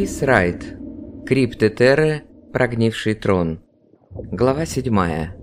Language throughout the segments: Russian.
Крис Райт. Крипты Терры. Прогнивший трон. Глава седьмая.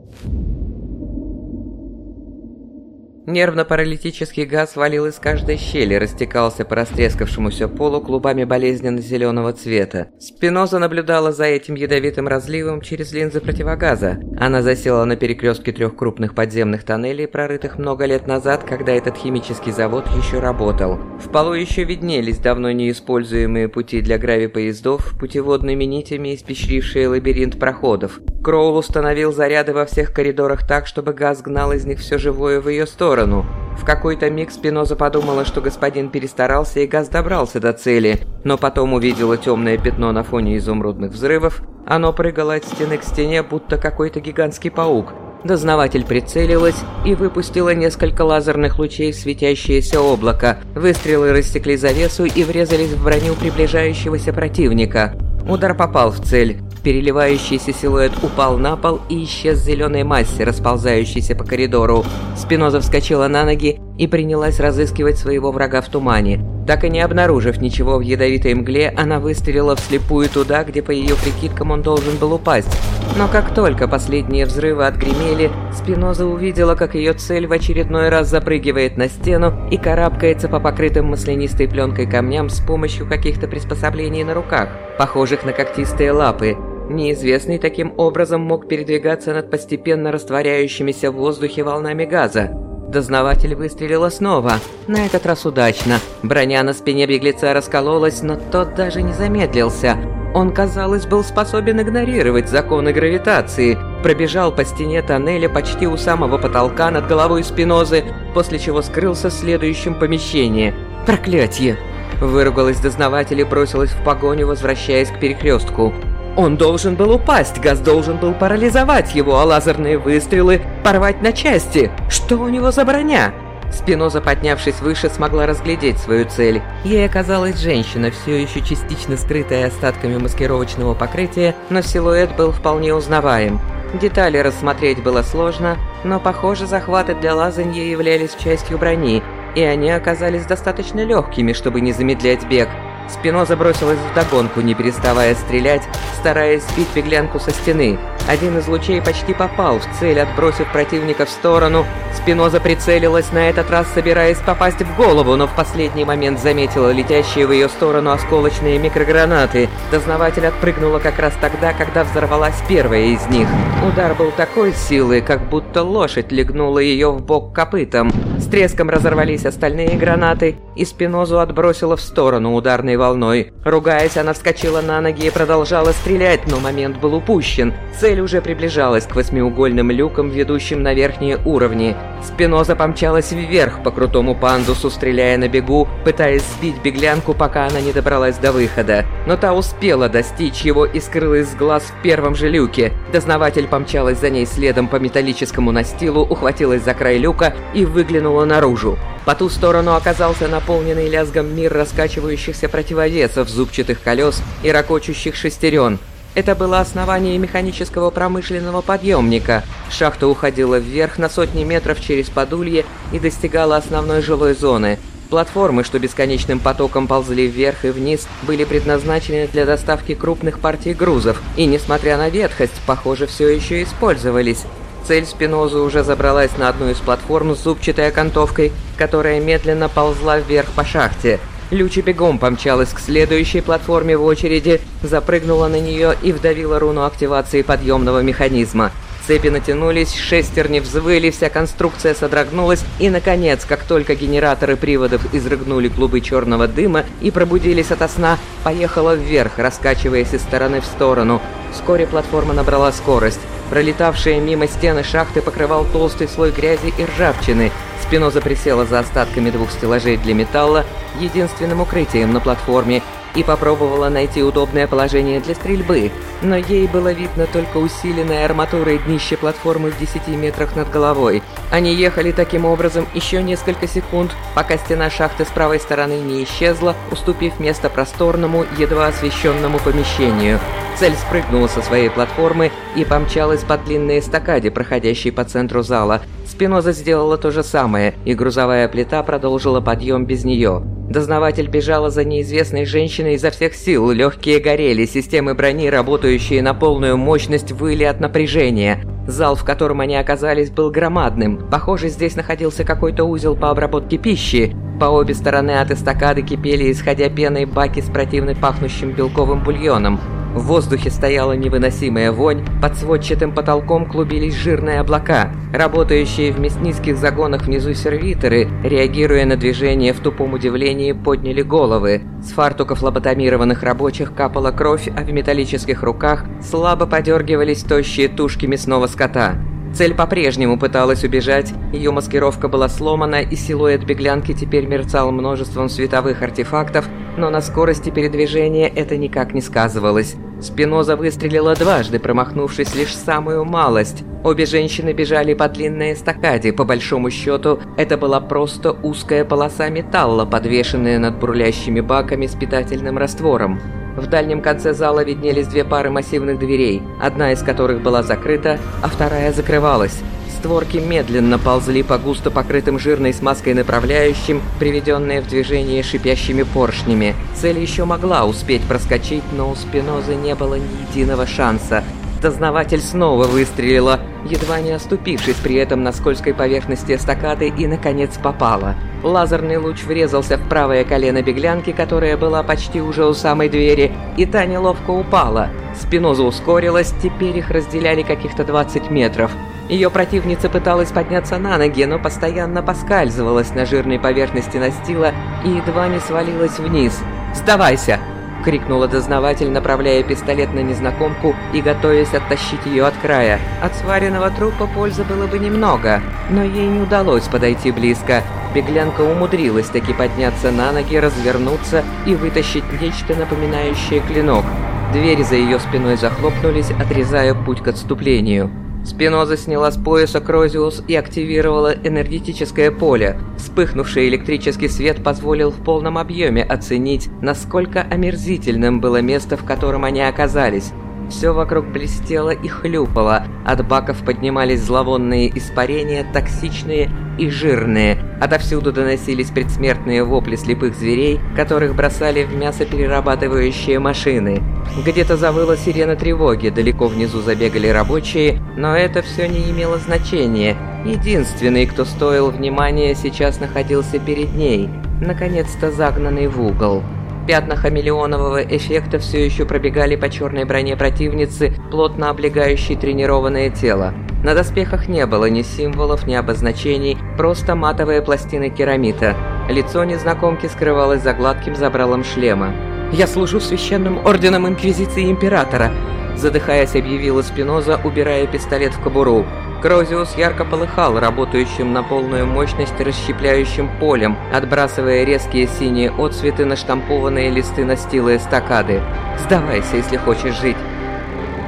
Нервно-паралитический газ валил из каждой щели, растекался по растрескавшемуся полу клубами болезненно-зеленого цвета. Спиноза наблюдала за этим ядовитым разливом через линзы противогаза. Она засела на перекрестке трех крупных подземных тоннелей, прорытых много лет назад, когда этот химический завод еще работал. В полу еще виднелись давно неиспользуемые пути для гравипоездов, путеводными нитями испещрившие лабиринт проходов. Кроул установил заряды во всех коридорах так, чтобы газ гнал из них все живое в ее сторону. В какой-то миг Спиноза подумала, что господин перестарался и газ добрался до цели, но потом увидела темное пятно на фоне изумрудных взрывов. Оно прыгало от стены к стене, будто какой-то гигантский паук. Дознаватель прицелилась и выпустила несколько лазерных лучей в светящееся облако. Выстрелы рассекли завесу и врезались в броню приближающегося противника. Удар попал в цель. Переливающийся силуэт упал на пол и исчез в зеленой массе, расползающейся по коридору. Спиноза вскочила на ноги и принялась разыскивать своего врага в тумане. Так и не обнаружив ничего в ядовитой мгле, она выстрелила вслепую туда, где по ее прикидкам он должен был упасть. Но как только последние взрывы отгремели, Спиноза увидела, как ее цель в очередной раз запрыгивает на стену и карабкается по покрытым маслянистой пленкой камням с помощью каких-то приспособлений на руках, похожих на когтистые лапы. Неизвестный таким образом мог передвигаться над постепенно растворяющимися в воздухе волнами газа. Дознаватель выстрелила снова, на этот раз удачно. Броня на спине беглеца раскололась, но тот даже не замедлился. Он, казалось, был способен игнорировать законы гравитации. Пробежал по стене тоннеля почти у самого потолка над головой Спинозы, после чего скрылся в следующем помещении. «Проклятье!» Выругалась дознаватель и бросилась в погоню, возвращаясь к перекрестку. Он должен был упасть, газ должен был парализовать его, а лазерные выстрелы порвать на части. Что у него за броня? Спиноза, поднявшись выше, смогла разглядеть свою цель. Ей оказалась женщина, все еще частично скрытая остатками маскировочного покрытия, но силуэт был вполне узнаваем. Детали рассмотреть было сложно, но, похоже, захваты для лазанья являлись частью брони, и они оказались достаточно легкими, чтобы не замедлять бег. Спиноза бросилась вдогонку, не переставая стрелять, стараясь сбить беглянку со стены. Один из лучей почти попал в цель, отбросив противника в сторону. Спиноза прицелилась на этот раз, собираясь попасть в голову, но в последний момент заметила летящие в ее сторону осколочные микрогранаты. Дознаватель отпрыгнула как раз тогда, когда взорвалась первая из них. Удар был такой силы, как будто лошадь легнула ее в бок копытом. С треском разорвались остальные гранаты, и Спинозу отбросила в сторону ударной волной. Ругаясь, она вскочила на ноги и продолжала стрелять, но момент был упущен. Цель уже приближалась к восьмиугольным люкам, ведущим на верхние уровни. Спиноза помчалась вверх по крутому пандусу, стреляя на бегу, пытаясь сбить беглянку, пока она не добралась до выхода. Но та успела достичь его и скрылась с глаз в первом же люке. Дознаватель помчалась за ней следом по металлическому настилу, ухватилась за край люка и выглянула наружу. По ту сторону оказался наполненный лязгом мир раскачивающихся противовесов, зубчатых колес и ракочущих шестерен. Это было основание механического промышленного подъемника. Шахта уходила вверх на сотни метров через подулье и достигала основной жилой зоны. Платформы, что бесконечным потоком ползли вверх и вниз, были предназначены для доставки крупных партий грузов, и, несмотря на ветхость, похоже, все еще использовались. Цель Спиноза уже забралась на одну из платформ с зубчатой окантовкой, которая медленно ползла вверх по шахте. Лючи бегом помчалась к следующей платформе в очереди, запрыгнула на нее и вдавила руну активации подъемного механизма. Цепи натянулись, шестерни взвыли, вся конструкция содрогнулась, и, наконец, как только генераторы приводов изрыгнули клубы черного дыма и пробудились ото сна, поехала вверх, раскачиваясь из стороны в сторону. Вскоре платформа набрала скорость. Пролетавшие мимо стены шахты покрывал толстый слой грязи и ржавчины. Спиноза присела за остатками двух стеллажей для металла, единственным укрытием на платформе, и попробовала найти удобное положение для стрельбы, но ей было видно только усиленное арматурой днище платформы в 10 метрах над головой. Они ехали таким образом еще несколько секунд, пока стена шахты с правой стороны не исчезла, уступив место просторному, едва освещенному помещению. Цель спрыгнула со своей платформы и помчалась по длинной эстакаде, проходящей по центру зала. Спиноза сделала то же самое, и грузовая плита продолжила подъем без нее. Дознаватель бежала за неизвестной женщиной изо всех сил, легкие горели, системы брони, работающие на полную мощность, выли от напряжения. Зал, в котором они оказались, был громадным. Похоже, здесь находился какой-то узел по обработке пищи. По обе стороны от эстакады кипели, исходя пеной, баки с противно пахнущим белковым бульоном. В воздухе стояла невыносимая вонь, под сводчатым потолком клубились жирные облака. Работающие в мясницких загонах внизу сервиторы, реагируя на движение в тупом удивлении, подняли головы. С фартуков лоботомированных рабочих капала кровь, а в металлических руках слабо подергивались тощие тушки мясного скота. Цель по-прежнему пыталась убежать, ее маскировка была сломана, и силуэт беглянки теперь мерцал множеством световых артефактов, но на скорости передвижения это никак не сказывалось. Спиноза выстрелила дважды, промахнувшись лишь самую малость. Обе женщины бежали по длинной эстакаде, по большому счету, это была просто узкая полоса металла, подвешенная над бурлящими баками с питательным раствором. В дальнем конце зала виднелись две пары массивных дверей, одна из которых была закрыта, а вторая закрывалась. Створки медленно ползли по густо покрытым жирной смазкой направляющим, приведенные в движение шипящими поршнями. Цель еще могла успеть проскочить, но у Спинозы не было ни единого шанса. Дознаватель снова выстрелила, едва не оступившись при этом на скользкой поверхности эстакады и, наконец, попала. Лазерный луч врезался в правое колено беглянки, которая была почти уже у самой двери, и та неловко упала. Спиноза ускорилась, теперь их разделяли каких-то 20 метров. Ее противница пыталась подняться на ноги, но постоянно поскальзывалась на жирной поверхности настила и едва не свалилась вниз. «Сдавайся!» — крикнула дознаватель, направляя пистолет на незнакомку и готовясь оттащить ее от края. От сваренного трупа пользы было бы немного, но ей не удалось подойти близко. Беглянка умудрилась таки подняться на ноги, развернуться и вытащить нечто напоминающее клинок. Двери за ее спиной захлопнулись, отрезая путь к отступлению. Спиноза сняла с пояса Крозиус и активировала энергетическое поле. Вспыхнувший электрический свет позволил в полном объеме оценить, насколько омерзительным было место, в котором они оказались. Все вокруг блестело и хлюпало, от баков поднимались зловонные испарения, токсичные и жирные. Отовсюду доносились предсмертные вопли слепых зверей, которых бросали в мясоперерабатывающие машины. Где-то завыла сирена тревоги, далеко внизу забегали рабочие, но это все не имело значения. Единственный, кто стоил внимания, сейчас находился перед ней, наконец-то загнанный в угол. Пятна хамелеонового эффекта все еще пробегали по черной броне противницы, плотно облегающей тренированное тело. На доспехах не было ни символов, ни обозначений, просто матовые пластины керамита. Лицо незнакомки скрывалось за гладким забралом шлема. «Я служу священным орденом Инквизиции Императора», задыхаясь, объявила Спиноза, убирая пистолет в кобуру. Крозиус ярко полыхал, работающим на полную мощность расщепляющим полем, отбрасывая резкие синие отцветы на штампованные листы настила эстакады. «Сдавайся, если хочешь жить!»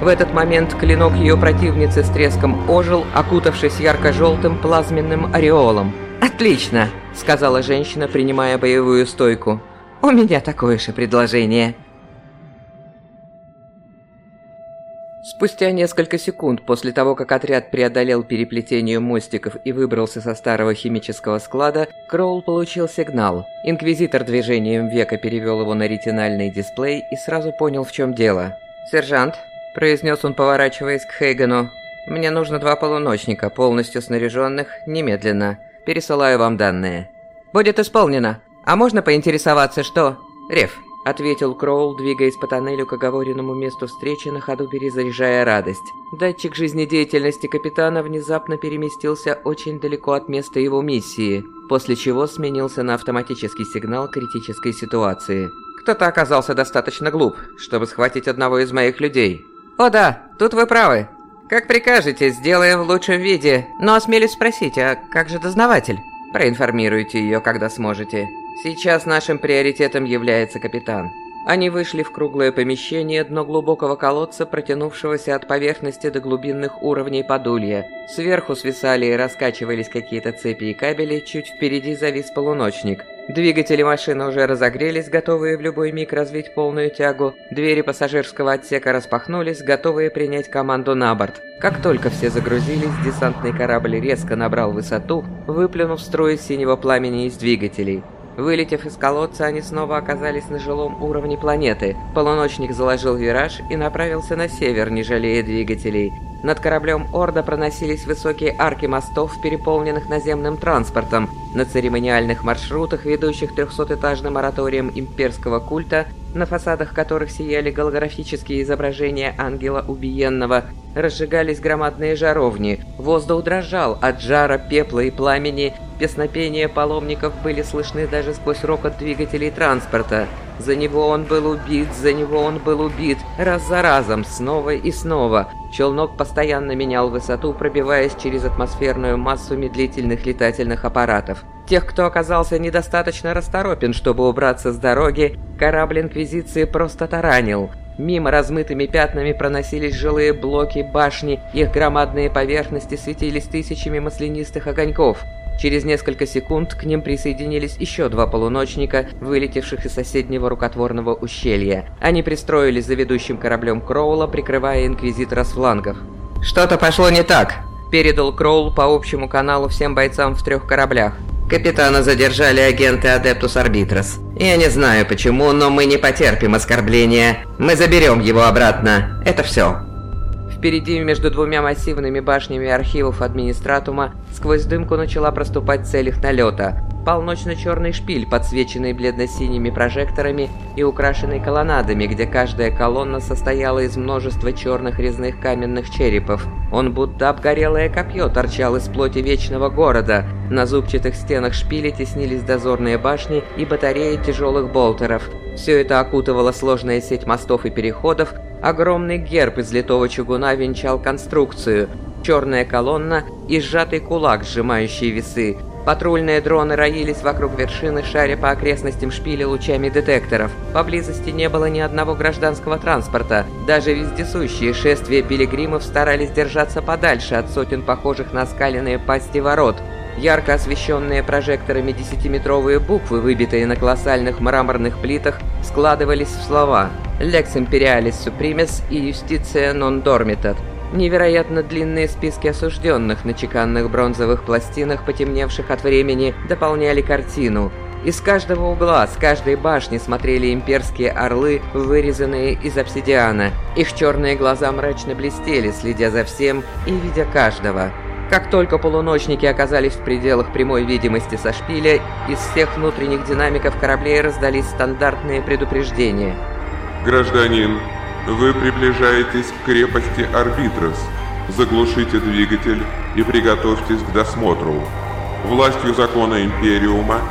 В этот момент клинок ее противницы с треском ожил, окутавшись ярко-желтым плазменным ореолом. «Отлично!» — сказала женщина, принимая боевую стойку. «У меня такое же предложение!» Спустя несколько секунд после того, как отряд преодолел переплетение мостиков и выбрался со старого химического склада, Кроул получил сигнал. Инквизитор движением века перевел его на ретинальный дисплей и сразу понял, в чем дело. «Сержант», – произнес он, поворачиваясь к Хейгену, – «мне нужно два полуночника, полностью снаряженных, немедленно. Пересылаю вам данные». «Будет исполнено. А можно поинтересоваться, что...» «Реф, — ответил Кроул, двигаясь по тоннелю к оговоренному месту встречи, на ходу перезаряжая радость. Датчик жизнедеятельности капитана внезапно переместился очень далеко от места его миссии, после чего сменился на автоматический сигнал критической ситуации. «Кто-то оказался достаточно глуп, чтобы схватить одного из моих людей». «О да, тут вы правы. Как прикажете, сделаем в лучшем виде. Но осмелюсь спросить, а как же дознаватель?» «Проинформируйте ее, когда сможете». Сейчас нашим приоритетом является капитан. Они вышли в круглое помещение, дно глубокого колодца, протянувшегося от поверхности до глубинных уровней подулья. Сверху свисали и раскачивались какие-то цепи и кабели, чуть впереди завис полуночник. Двигатели машины уже разогрелись, готовые в любой миг развить полную тягу. Двери пассажирского отсека распахнулись, готовые принять команду на борт. Как только все загрузились, десантный корабль резко набрал высоту, выплюнув струю синего пламени из двигателей. Вылетев из колодца, они снова оказались на жилом уровне планеты. Полуночник заложил вираж и направился на север, не жалея двигателей. Над кораблем Орда проносились высокие арки мостов, переполненных наземным транспортом. На церемониальных маршрутах, ведущих трехсотэтажным ораторием имперского культа, на фасадах которых сияли голографические изображения ангела убиенного, разжигались громадные жаровни. Воздух дрожал от жара, пепла и пламени. Песнопения паломников были слышны даже сквозь рокот двигателей транспорта. За него он был убит, за него он был убит, раз за разом, снова и снова. Челнок постоянно менял высоту, пробиваясь через атмосферную массу медлительных летательных аппаратов. Тех, кто оказался недостаточно расторопен, чтобы убраться с дороги, корабль Инквизиции просто таранил. Мимо размытыми пятнами проносились жилые блоки, башни, их громадные поверхности светились тысячами маслянистых огоньков. Через несколько секунд к ним присоединились еще два полуночника, вылетевших из соседнего рукотворного ущелья. Они пристроились за ведущим кораблем Кроула, прикрывая Инквизитора с флангов. «Что-то пошло не так», — передал Кроул по общему каналу всем бойцам в трех кораблях. Капитана задержали агенты Адептус Арбитрос. Я не знаю почему, но мы не потерпим оскорбления. Мы заберем его обратно. Это все. Впереди, между двумя массивными башнями архивов администратума, сквозь дымку начала проступать цель их налета. Полночно-черный шпиль, подсвеченный бледно-синими прожекторами и украшенный колоннадами, где каждая колонна состояла из множества черных резных каменных черепов. Он будто обгорелое копье торчал из плоти вечного города. На зубчатых стенах шпиля теснились дозорные башни и батареи тяжелых болтеров. Все это окутывала сложная сеть мостов и переходов, Огромный герб из литого чугуна венчал конструкцию, черная колонна и сжатый кулак, сжимающий весы. Патрульные дроны роились вокруг вершины, шаря по окрестностям шпиля лучами детекторов. Поблизости не было ни одного гражданского транспорта. Даже вездесущие шествия пилигримов старались держаться подальше от сотен похожих на скаленные пасти ворот. Ярко освещенные прожекторами десятиметровые буквы, выбитые на колоссальных мраморных плитах, складывались в слова «Lex Imperialis Suprimis» и «Justitia non dormitat». Невероятно длинные списки осужденных на чеканных бронзовых пластинах, потемневших от времени, дополняли картину. Из каждого угла, с каждой башни смотрели имперские орлы, вырезанные из обсидиана. Их черные глаза мрачно блестели, следя за всем и видя каждого. Как только полуночники оказались в пределах прямой видимости со шпиля, из всех внутренних динамиков кораблей раздались стандартные предупреждения. «Гражданин, вы приближаетесь к крепости Арбитрос. Заглушите двигатель и приготовьтесь к досмотру. Властью закона Империума,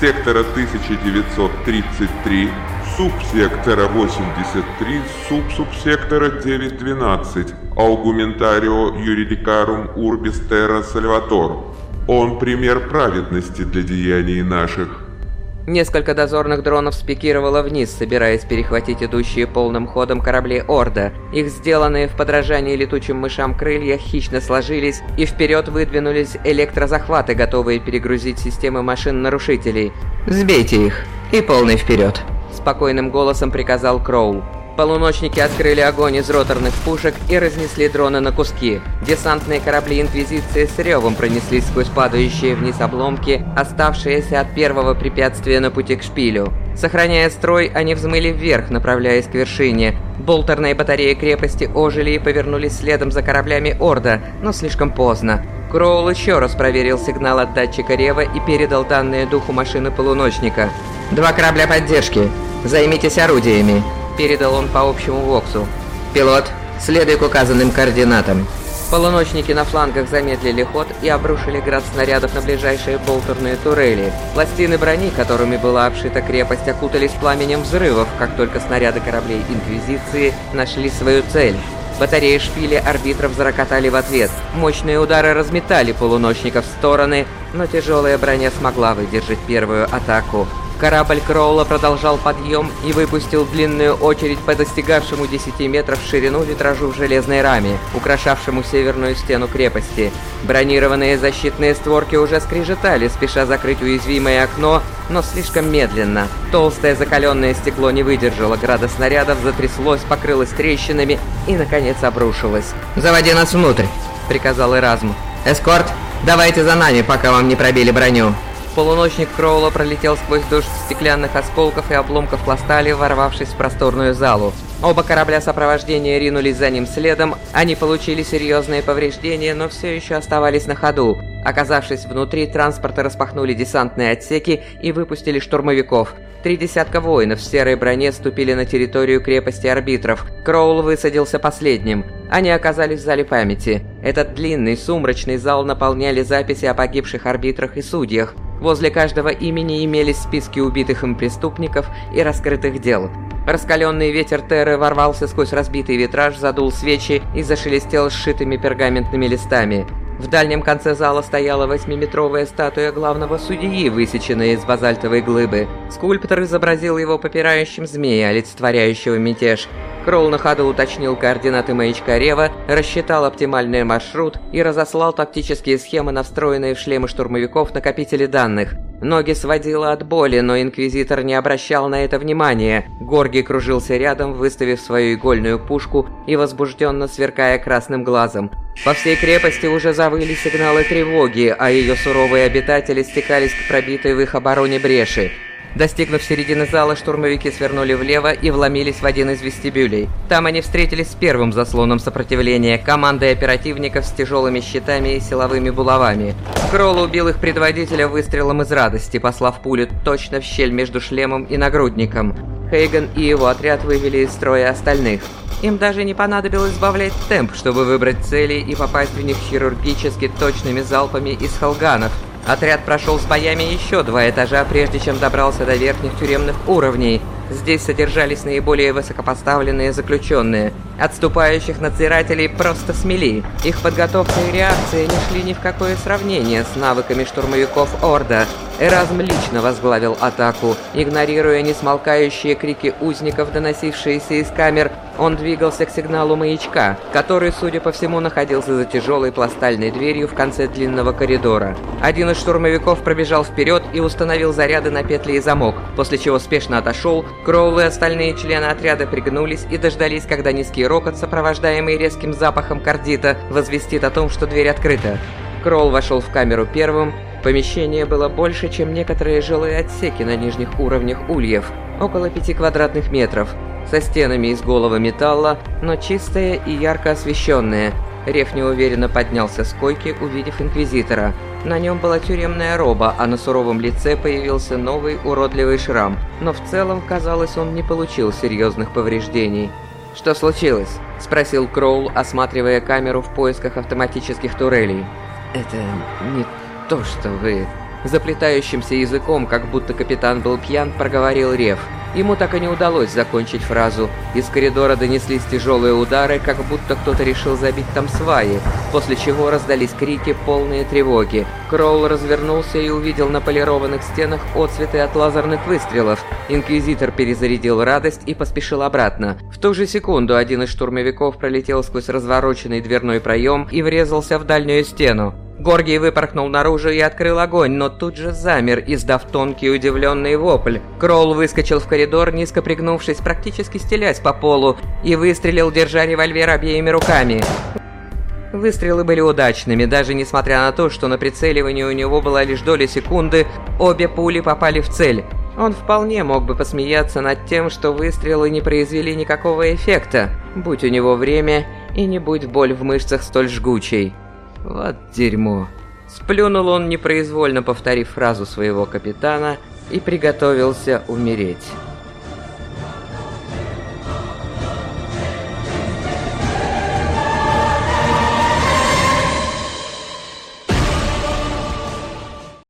сектора 1933, субсектора 83, субсубсектора 912, аугументарио юридикарум урбис терра сальватор. Он пример праведности для деяний наших. Несколько дозорных дронов спикировало вниз, собираясь перехватить идущие полным ходом корабли Орда. Их сделанные в подражании летучим мышам крылья хищно сложились, и вперед выдвинулись электрозахваты, готовые перегрузить системы машин-нарушителей. «Сбейте их и полный вперед!» Спокойным голосом приказал Кроу. Полуночники открыли огонь из роторных пушек и разнесли дроны на куски. Десантные корабли Инквизиции с ревом пронеслись сквозь падающие вниз обломки, оставшиеся от первого препятствия на пути к шпилю. Сохраняя строй, они взмыли вверх, направляясь к вершине. Болтерные батареи крепости ожили и повернулись следом за кораблями Орда, но слишком поздно. Кроул еще раз проверил сигнал от датчика Рева и передал данные духу машины полуночника. «Два корабля поддержки. Займитесь орудиями», — передал он по общему воксу. «Пилот, следуй к указанным координатам». Полуночники на флангах замедлили ход и обрушили град снарядов на ближайшие болтерные турели. Пластины брони, которыми была обшита крепость, окутались пламенем взрывов, как только снаряды кораблей Инквизиции нашли свою цель. Батареи шпиля арбитров зарокотали в ответ. Мощные удары разметали полуночников в стороны, но тяжелая броня смогла выдержать первую атаку. Корабль Кроула продолжал подъем и выпустил длинную очередь по достигавшему 10 метров в ширину витражу в железной раме, украшавшему северную стену крепости. Бронированные защитные створки уже скрежетали, спеша закрыть уязвимое окно, но слишком медленно. Толстое закаленное стекло не выдержало града снарядов, затряслось, покрылось трещинами и, наконец, обрушилось. «Заводи нас внутрь!» — приказал Эразм. «Эскорт, давайте за нами, пока вам не пробили броню!» Полуночник Кроула пролетел сквозь дождь стеклянных осколков и обломков пластали, ворвавшись в просторную залу. Оба корабля сопровождения ринулись за ним следом, они получили серьезные повреждения, но все еще оставались на ходу. Оказавшись внутри, транспорта распахнули десантные отсеки и выпустили штурмовиков. Три десятка воинов в серой броне ступили на территорию крепости арбитров. Кроул высадился последним. Они оказались в зале памяти. Этот длинный, сумрачный зал наполняли записи о погибших арбитрах и судьях. Возле каждого имени имелись списки убитых им преступников и раскрытых дел. Раскаленный ветер Терры ворвался сквозь разбитый витраж, задул свечи и зашелестел сшитыми пергаментными листами. В дальнем конце зала стояла восьмиметровая статуя главного судьи, высеченная из базальтовой глыбы. Скульптор изобразил его попирающим змея, олицетворяющего мятеж. Кролл на ходу уточнил координаты маячка Рева, рассчитал оптимальный маршрут и разослал тактические схемы на встроенные в шлемы штурмовиков накопители данных. Ноги сводило от боли, но Инквизитор не обращал на это внимания. Горги кружился рядом, выставив свою игольную пушку и возбужденно сверкая красным глазом. По всей крепости уже завыли сигналы тревоги, а ее суровые обитатели стекались к пробитой в их обороне бреши. Достигнув середины зала, штурмовики свернули влево и вломились в один из вестибюлей. Там они встретились с первым заслоном сопротивления, командой оперативников с тяжелыми щитами и силовыми булавами. Кролл убил их предводителя выстрелом из радости, послав пулю точно в щель между шлемом и нагрудником. Хейган и его отряд вывели из строя остальных. Им даже не понадобилось сбавлять темп, чтобы выбрать цели и попасть в них хирургически точными залпами из халганов, Отряд прошел с боями еще два этажа, прежде чем добрался до верхних тюремных уровней. Здесь содержались наиболее высокопоставленные заключенные. Отступающих надзирателей просто смели. Их подготовка и реакция не шли ни в какое сравнение с навыками штурмовиков Орда. Эразм лично возглавил атаку. Игнорируя несмолкающие крики узников, доносившиеся из камер, он двигался к сигналу маячка, который, судя по всему, находился за тяжелой пластальной дверью в конце длинного коридора. Один из штурмовиков пробежал вперед и установил заряды на петли и замок, после чего спешно отошел, Кроул и остальные члены отряда пригнулись и дождались, когда низкий рокот, сопровождаемый резким запахом кардита, возвестит о том, что дверь открыта. Кролл вошел в камеру первым, Помещение было больше, чем некоторые жилые отсеки на нижних уровнях ульев, около пяти квадратных метров, со стенами из голого металла, но чистое и ярко освещенное. Реф неуверенно поднялся с койки, увидев Инквизитора. На нем была тюремная роба, а на суровом лице появился новый уродливый шрам. Но в целом, казалось, он не получил серьезных повреждений. «Что случилось?» – спросил Кроул, осматривая камеру в поисках автоматических турелей. «Это не то, что вы...» Заплетающимся языком, как будто капитан был пьян, проговорил Рев. Ему так и не удалось закончить фразу. Из коридора донеслись тяжелые удары, как будто кто-то решил забить там сваи, после чего раздались крики, полные тревоги. Кроул развернулся и увидел на полированных стенах отцветы от лазерных выстрелов. Инквизитор перезарядил радость и поспешил обратно. В ту же секунду один из штурмовиков пролетел сквозь развороченный дверной проем и врезался в дальнюю стену. Горгий выпорхнул наружу и открыл огонь, но тут же замер, издав тонкий удивленный вопль. Кролл выскочил в коридор, низко пригнувшись, практически стелясь по полу, и выстрелил, держа револьвер обеими руками. Выстрелы были удачными, даже несмотря на то, что на прицеливании у него была лишь доля секунды, обе пули попали в цель. Он вполне мог бы посмеяться над тем, что выстрелы не произвели никакого эффекта, будь у него время и не будь боль в мышцах столь жгучей. Вот дерьмо. Сплюнул он, непроизвольно повторив фразу своего капитана, и приготовился умереть.